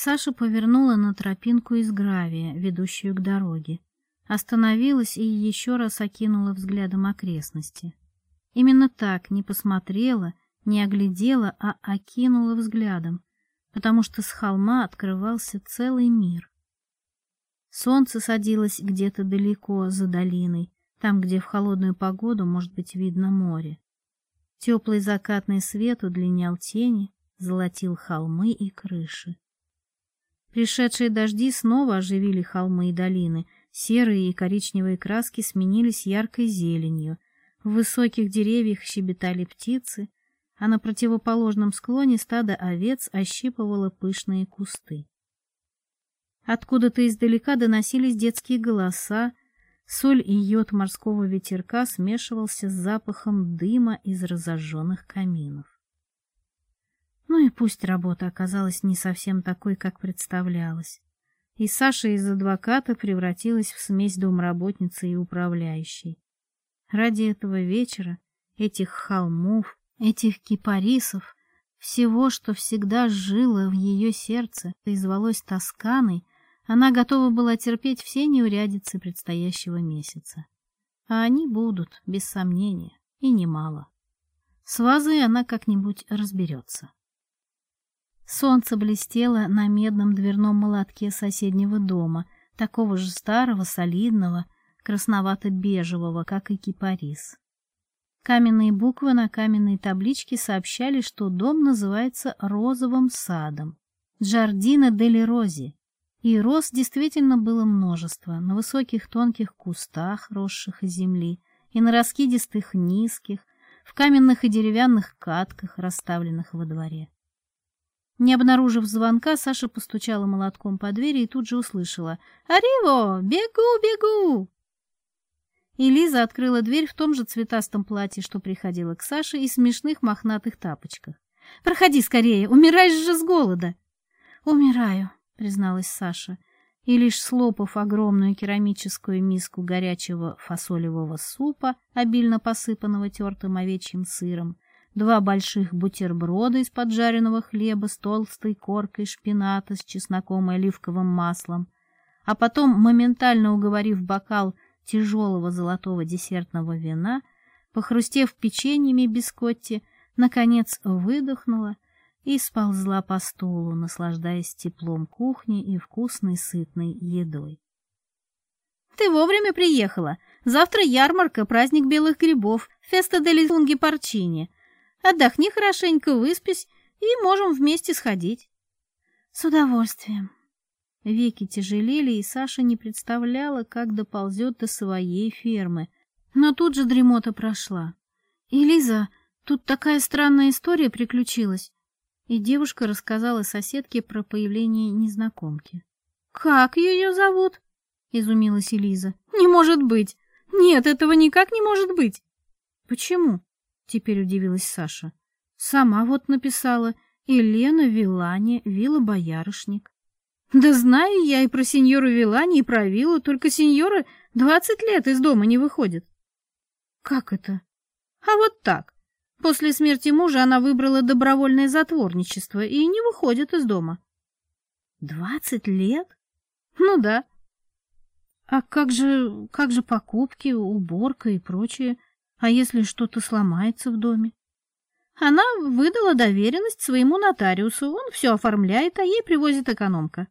Саша повернула на тропинку из гравия, ведущую к дороге. Остановилась и еще раз окинула взглядом окрестности. Именно так, не посмотрела, не оглядела, а окинула взглядом, потому что с холма открывался целый мир. Солнце садилось где-то далеко за долиной, там, где в холодную погоду может быть видно море. Теплый закатный свет удлинял тени, золотил холмы и крыши. Пришедшие дожди снова оживили холмы и долины, серые и коричневые краски сменились яркой зеленью, в высоких деревьях щебетали птицы, а на противоположном склоне стадо овец ощипывало пышные кусты. Откуда-то издалека доносились детские голоса, соль и йод морского ветерка смешивался с запахом дыма из разожженных каминов. Ну и пусть работа оказалась не совсем такой, как представлялась. И Саша из адвоката превратилась в смесь домработницы и управляющей. Ради этого вечера, этих холмов, этих кипарисов, всего, что всегда жило в ее сердце и звалось Тосканой, она готова была терпеть все неурядицы предстоящего месяца. А они будут, без сомнения, и немало. С вазой она как-нибудь разберется. Солнце блестело на медном дверном молотке соседнего дома, такого же старого, солидного, красновато-бежевого, как и кипарис. Каменные буквы на каменной табличке сообщали, что дом называется «Розовым садом» — «Джардино дели Рози». И роз действительно было множество, на высоких тонких кустах, росших из земли, и на раскидистых низких, в каменных и деревянных катках, расставленных во дворе. Не обнаружив звонка, Саша постучала молотком по двери и тут же услышала «Ариво! Бегу, бегу!» И Лиза открыла дверь в том же цветастом платье, что приходила к Саше, и смешных мохнатых тапочках. «Проходи скорее, умираешь же с голода!» «Умираю», — призналась Саша, и лишь слопав огромную керамическую миску горячего фасолевого супа, обильно посыпанного тертым овечьим сыром, два больших бутерброда из поджаренного хлеба с толстой коркой шпината с чесноком и оливковым маслом, а потом, моментально уговорив бокал тяжелого золотого десертного вина, похрустев печеньями бискотти, наконец выдохнула и сползла по столу, наслаждаясь теплом кухни и вкусной сытной едой. «Ты вовремя приехала. Завтра ярмарка, праздник белых грибов, феста де лизунги парчини. Отдохни хорошенько, выспись, и можем вместе сходить. С удовольствием. Веки тяжелели, и Саша не представляла, как доползет до своей фермы. Но тут же дремота прошла. И, Лиза, тут такая странная история приключилась. И девушка рассказала соседке про появление незнакомки. «Как ее зовут?» — изумилась Элиза. «Не может быть! Нет, этого никак не может быть!» «Почему?» теперь удивилась Саша. Сама вот написала Елена Вилани, Вилла Боярышник. Да знаю я и про сеньору Вилани, и про Виллу, только сеньора двадцать лет из дома не выходит. Как это? А вот так. После смерти мужа она выбрала добровольное затворничество и не выходит из дома. Двадцать лет? Ну да. А как же, как же покупки, уборка и прочее? А если что-то сломается в доме? Она выдала доверенность своему нотариусу, он все оформляет, а ей привозит экономка.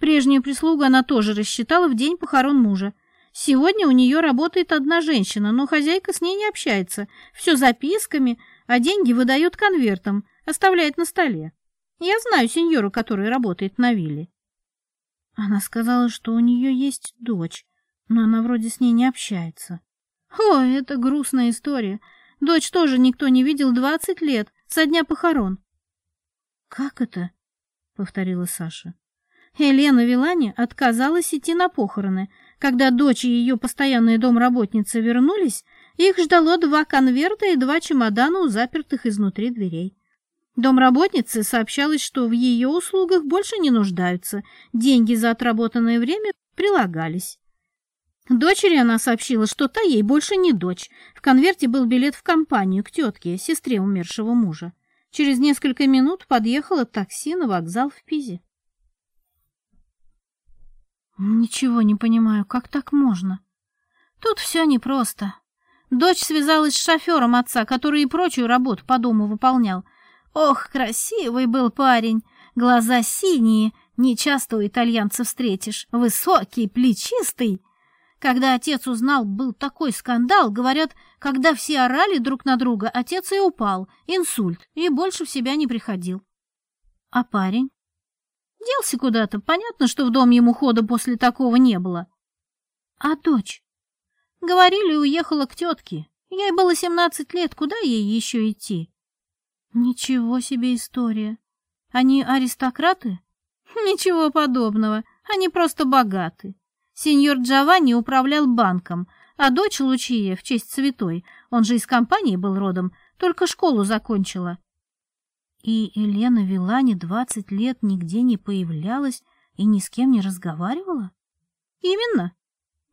Прежнюю прислугу она тоже рассчитала в день похорон мужа. Сегодня у нее работает одна женщина, но хозяйка с ней не общается. Все записками, а деньги выдает конвертом, оставляет на столе. Я знаю сеньору, который работает на вилле. Она сказала, что у нее есть дочь, но она вроде с ней не общается. О, это грустная история. Дочь тоже никто не видел двадцать лет, со дня похорон. — Как это? — повторила Саша. Елена Вилани отказалась идти на похороны. Когда дочь и ее постоянная домработница вернулись, их ждало два конверта и два чемодана у запертых изнутри дверей. Домработнице сообщалось, что в ее услугах больше не нуждаются, деньги за отработанное время прилагались. Дочери она сообщила, что та ей больше не дочь. В конверте был билет в компанию к тетке, сестре умершего мужа. Через несколько минут подъехала такси на вокзал в Пизе. «Ничего не понимаю, как так можно?» «Тут все непросто. Дочь связалась с шофером отца, который и прочую работу по дому выполнял. Ох, красивый был парень, глаза синие, нечасто у итальянца встретишь, высокий, плечистый». Когда отец узнал, был такой скандал, говорят, когда все орали друг на друга, отец и упал, инсульт, и больше в себя не приходил. А парень? Делся куда-то, понятно, что в дом ему хода после такого не было. А дочь? Говорили, уехала к тетке. Ей было семнадцать лет, куда ей еще идти? Ничего себе история. Они аристократы? Ничего подобного, они просто богаты. Сеньор Джованни управлял банком, а дочь Лучия, в честь святой, он же из компании был родом, только школу закончила. И Елена Вилани двадцать лет нигде не появлялась и ни с кем не разговаривала? Именно.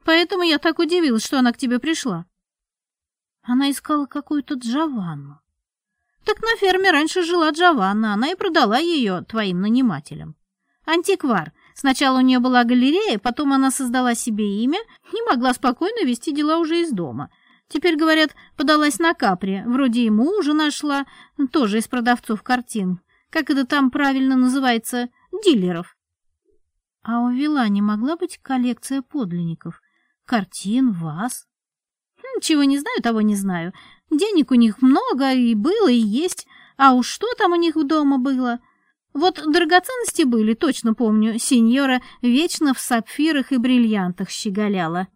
Поэтому я так удивилась, что она к тебе пришла. Она искала какую-то Джованну. Так на ферме раньше жила Джованна, она и продала ее твоим нанимателям. Антиквар — Сначала у нее была галерея, потом она создала себе имя и могла спокойно вести дела уже из дома. Теперь, говорят, подалась на капри, вроде и мужа нашла, тоже из продавцов картин. Как это там правильно называется? Дилеров. А у Вила не могла быть коллекция подлинников? Картин, вас? Хм, чего не знаю, того не знаю. Денег у них много, и было, и есть. А уж что там у них дома было? — вот драгоценности были, точно помню, сеньора вечно в сапфирах и бриллиантах щеголяла.